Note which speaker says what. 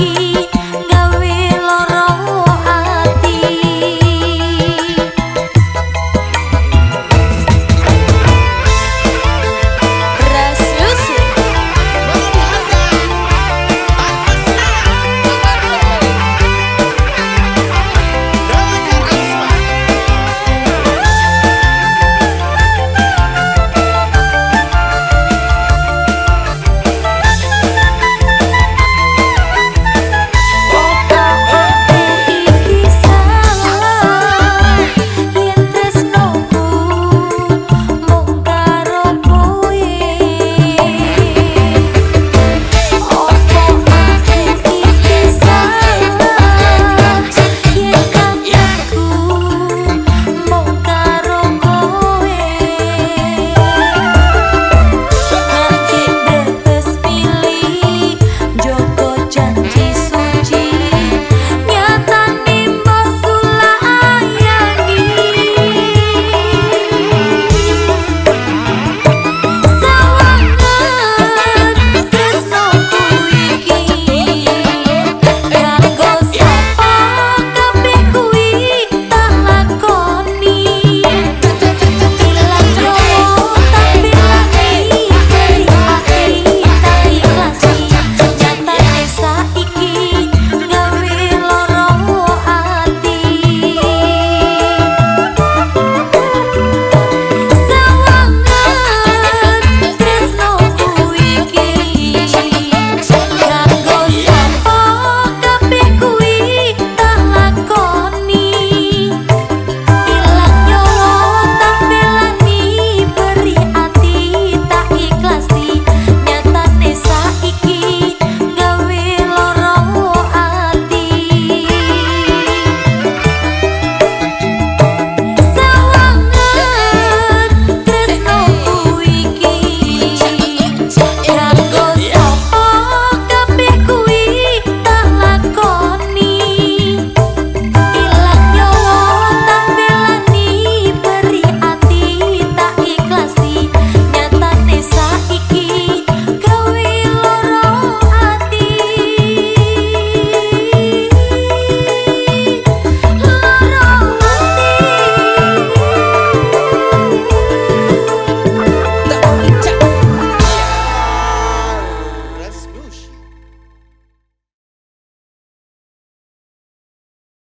Speaker 1: aquí.